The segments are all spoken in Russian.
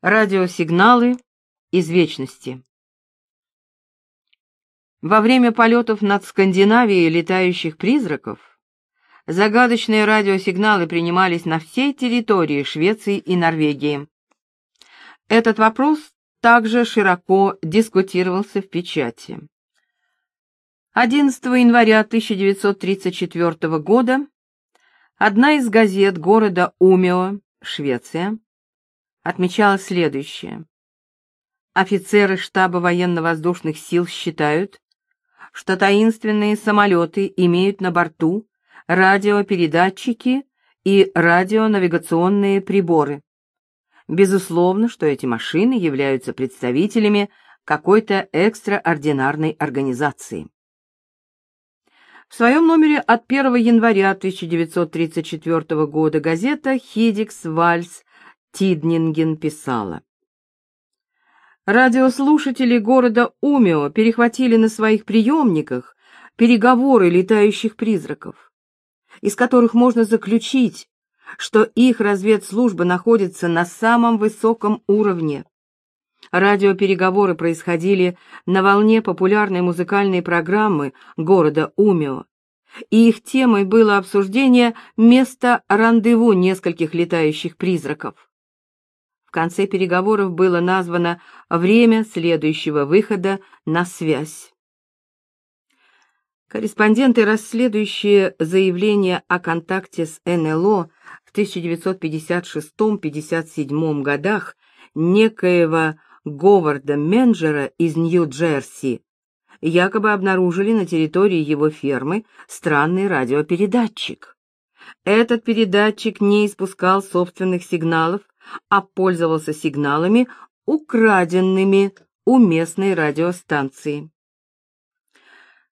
Радиосигналы из вечности. Во время полетов над Скандинавией летающих призраков загадочные радиосигналы принимались на всей территории Швеции и Норвегии. Этот вопрос также широко дискутировался в печати. 11 января 1934 года одна из газет города Умео, Швеция, отмечала следующее. Офицеры штаба военно-воздушных сил считают, что таинственные самолеты имеют на борту радиопередатчики и радионавигационные приборы. Безусловно, что эти машины являются представителями какой-то экстраординарной организации. В своем номере от 1 января 1934 года газета «Хидикс Вальс» Тиднинген писала. Радиослушатели города Умео перехватили на своих приемниках переговоры летающих призраков, из которых можно заключить, что их разведслужба находится на самом высоком уровне. Радиопереговоры происходили на волне популярной музыкальной программы города Умео, и их темой было обсуждение места рандеву нескольких летающих призраков. В конце переговоров было названо время следующего выхода на связь. Корреспонденты, расследующие заявления о контакте с НЛО в 1956-57 годах некоего Говарда Менджера из Нью-Джерси, якобы обнаружили на территории его фермы странный радиопередатчик. Этот передатчик не испускал собственных сигналов, а пользовался сигналами, украденными у местной радиостанции.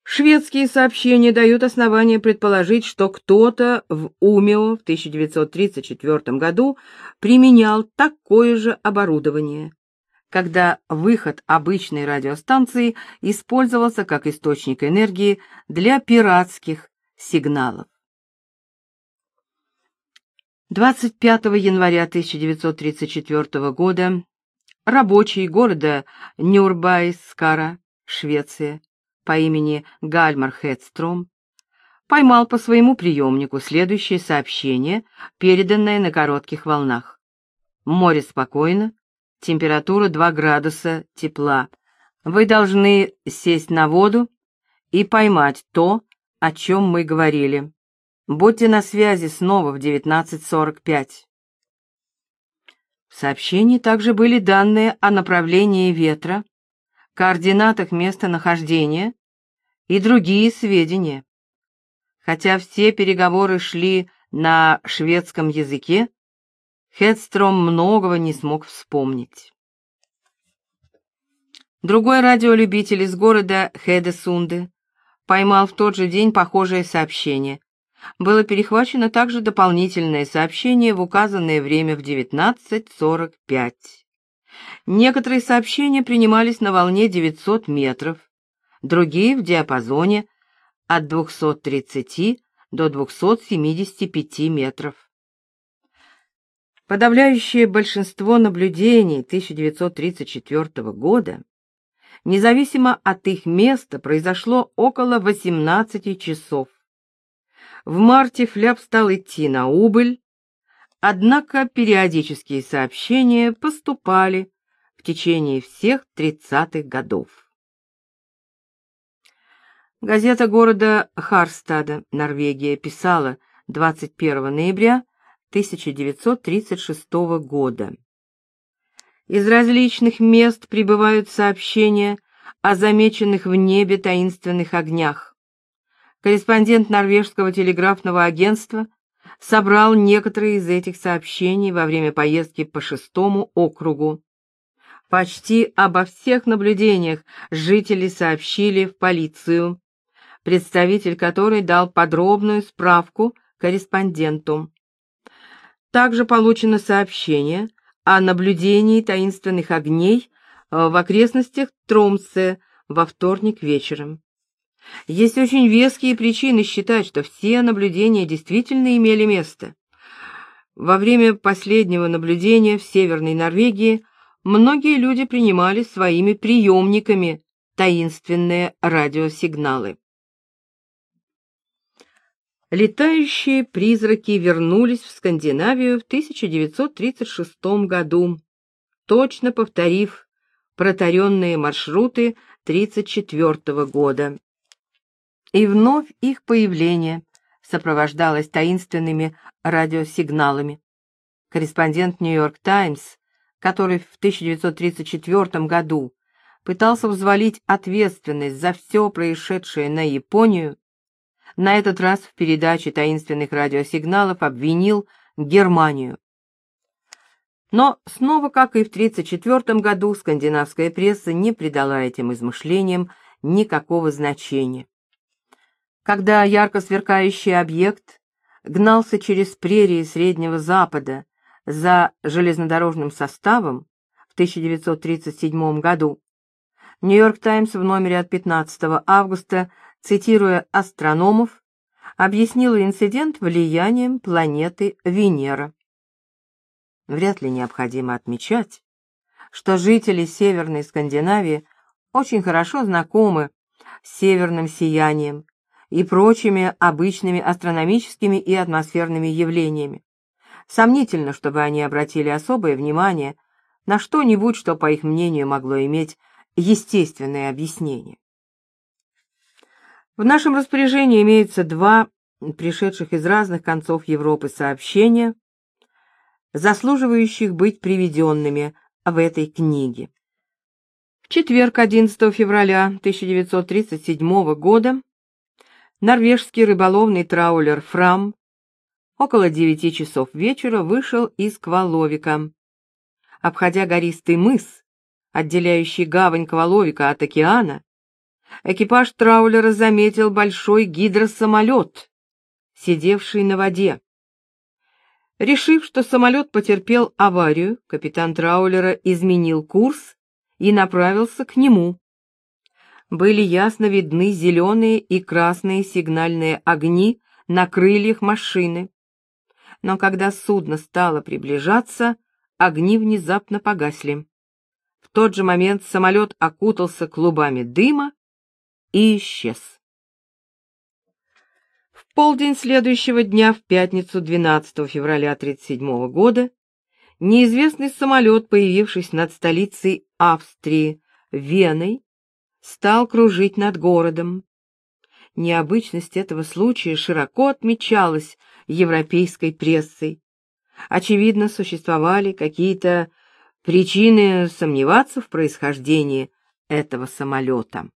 Шведские сообщения дают основания предположить, что кто-то в Умео в 1934 году применял такое же оборудование, когда выход обычной радиостанции использовался как источник энергии для пиратских сигналов. 25 января 1934 года рабочий города Нюрбайскара, Швеция, по имени Гальмар Хедстром, поймал по своему приемнику следующее сообщение, переданное на коротких волнах. Море спокойно, температура 2 градуса тепла. Вы должны сесть на воду и поймать то, о чем мы говорили. Будьте на связи снова в 19.45. В сообщении также были данные о направлении ветра, координатах местонахождения и другие сведения. Хотя все переговоры шли на шведском языке, Хедстром многого не смог вспомнить. Другой радиолюбитель из города Хедесунде поймал в тот же день похожее сообщение, было перехвачено также дополнительное сообщение в указанное время в 19.45. Некоторые сообщения принимались на волне 900 метров, другие в диапазоне от 230 до 275 метров. Подавляющее большинство наблюдений 1934 года, независимо от их места, произошло около 18 часов. В марте Фляп стал идти на убыль, однако периодические сообщения поступали в течение всех тридцатых годов. Газета города Харстада, Норвегия, писала 21 ноября 1936 года. Из различных мест прибывают сообщения о замеченных в небе таинственных огнях корреспондент норвежского телеграфного агентства собрал некоторые из этих сообщений во время поездки по шестому округу. Почти обо всех наблюдениях жители сообщили в полицию, представитель которой дал подробную справку корреспонденту. Также получено сообщение о наблюдении таинственных огней в окрестностях Тромсе во вторник вечером. Есть очень веские причины считать, что все наблюдения действительно имели место. Во время последнего наблюдения в Северной Норвегии многие люди принимали своими приемниками таинственные радиосигналы. Летающие призраки вернулись в Скандинавию в 1936 году, точно повторив протаренные маршруты 1934 года. И вновь их появление сопровождалось таинственными радиосигналами. Корреспондент «Нью-Йорк Таймс», который в 1934 году пытался взвалить ответственность за все происшедшее на Японию, на этот раз в передаче таинственных радиосигналов обвинил Германию. Но снова, как и в 1934 году, скандинавская пресса не придала этим измышлениям никакого значения. Когда ярко сверкающий объект гнался через прерии Среднего Запада за железнодорожным составом в 1937 году, Нью-Йорк Таймс в номере от 15 августа, цитируя астрономов, объяснил инцидент влиянием планеты Венера. Вряд ли необходимо отмечать, что жители Северной Скандинавии очень хорошо знакомы с северным сиянием и прочими обычными астрономическими и атмосферными явлениями. Сомнительно, чтобы они обратили особое внимание на что-нибудь, что, по их мнению, могло иметь естественное объяснение. В нашем распоряжении имеются два пришедших из разных концов Европы сообщения, заслуживающих быть приведенными в этой книге. В четверг, 11 февраля 1937 года, норвежский рыболовный траулер «Фрам» около девяти часов вечера вышел из Кваловика. Обходя гористый мыс, отделяющий гавань Кваловика от океана, экипаж траулера заметил большой гидросамолет, сидевший на воде. Решив, что самолет потерпел аварию, капитан траулера изменил курс и направился к нему. Были ясно видны зеленые и красные сигнальные огни на крыльях машины. Но когда судно стало приближаться, огни внезапно погасли. В тот же момент самолет окутался клубами дыма и исчез полдень следующего дня, в пятницу 12 февраля 1937 года, неизвестный самолет, появившись над столицей Австрии, Веной, стал кружить над городом. Необычность этого случая широко отмечалась европейской прессой. Очевидно, существовали какие-то причины сомневаться в происхождении этого самолета.